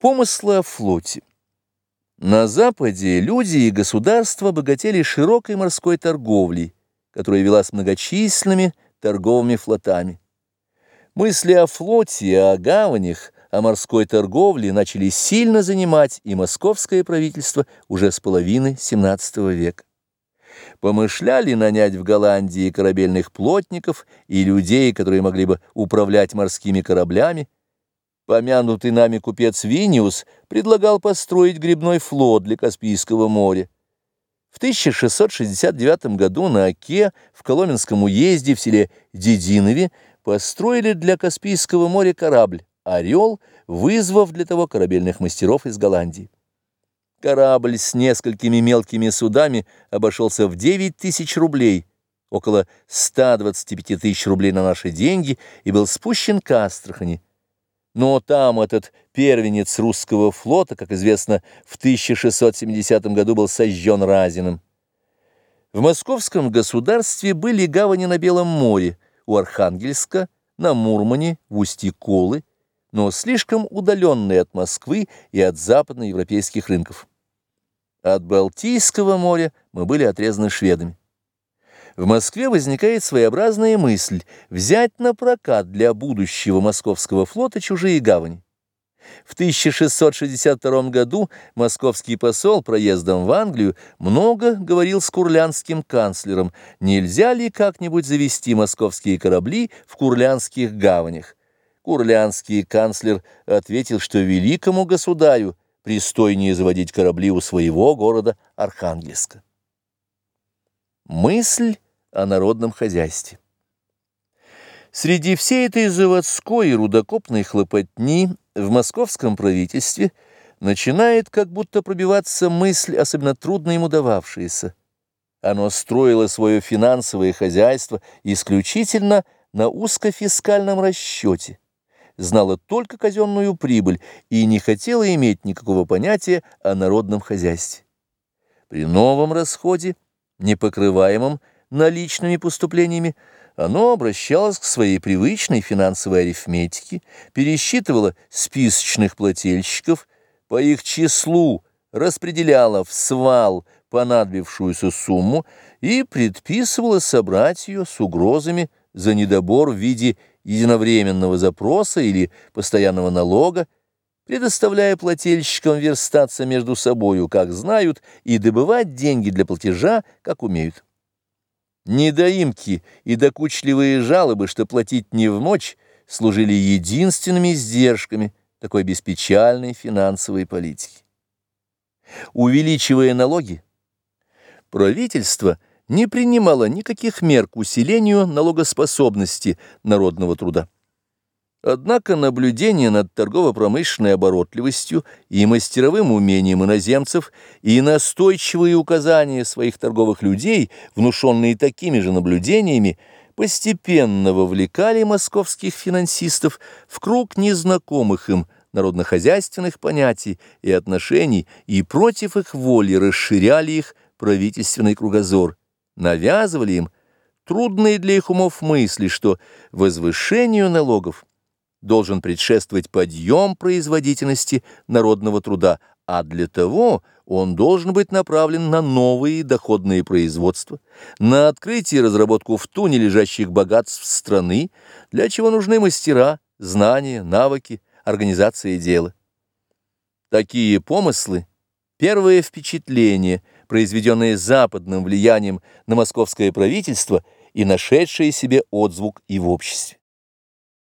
Помыслы о флоте. На Западе люди и государства богатели широкой морской торговлей, которая велась многочисленными торговыми флотами. Мысли о флоте, о гаванях, о морской торговле начали сильно занимать и московское правительство уже с половины XVII века. Помышляли нанять в Голландии корабельных плотников и людей, которые могли бы управлять морскими кораблями, Помянутый нами купец Виниус предлагал построить грибной флот для Каспийского моря. В 1669 году на Оке в Коломенском уезде в селе Дединове построили для Каспийского моря корабль «Орел», вызвав для того корабельных мастеров из Голландии. Корабль с несколькими мелкими судами обошелся в 9 тысяч рублей, около 125 тысяч рублей на наши деньги, и был спущен к Астрахани. Но там этот первенец русского флота, как известно, в 1670 году был сожжен Разиным. В московском государстве были гавани на Белом море, у Архангельска, на Мурмане, в устье Колы, но слишком удаленные от Москвы и от западноевропейских рынков. От Балтийского моря мы были отрезаны шведами в Москве возникает своеобразная мысль взять на прокат для будущего московского флота чужие гавани. В 1662 году московский посол проездом в Англию много говорил с курлянским канцлером, нельзя ли как-нибудь завести московские корабли в курлянских гаванях. Курлянский канцлер ответил, что великому государю пристойнее заводить корабли у своего города Архангельска. Мысль о народном хозяйстве. Среди всей этой заводской и рудокопной хлопотни в московском правительстве начинает как будто пробиваться мысль, особенно трудно ему дававшаяся. Оно строило свое финансовое хозяйство исключительно на узкофискальном расчете, знало только казенную прибыль и не хотело иметь никакого понятия о народном хозяйстве. При новом расходе непокрываемым наличными поступлениями, оно обращалось к своей привычной финансовой арифметике, пересчитывало списочных плательщиков, по их числу распределяло в свал понадобившуюся сумму и предписывало собрать ее с угрозами за недобор в виде единовременного запроса или постоянного налога, предоставляя плательщикам верстаться между собою, как знают, и добывать деньги для платежа, как умеют. Недоимки и докучливые жалобы, что платить не в мочь, служили единственными издержками такой беспечальной финансовой политики. Увеличивая налоги, правительство не принимало никаких мер к усилению налогоспособности народного труда. Однако наблюдение над торгово-промышленной оборотливостью и мастеровым умением иноземцев и настойчивые указания своих торговых людей, внушенные такими же наблюдениями, постепенно вовлекали московских финансистов в круг незнакомых им народнохозяйственных понятий и отношений и против их воли расширяли их правительственный кругозор, навязывали им трудные для их умов мысли, что возвышению налогов – должен предшествовать подъем производительности народного труда, а для того он должен быть направлен на новые доходные производства, на открытие и разработку в туне лежащих богатств страны, для чего нужны мастера, знания, навыки, организация дела. Такие помыслы, первое впечатление, произведенное западным влиянием на московское правительство и нашедшее себе отзвук и в обществе.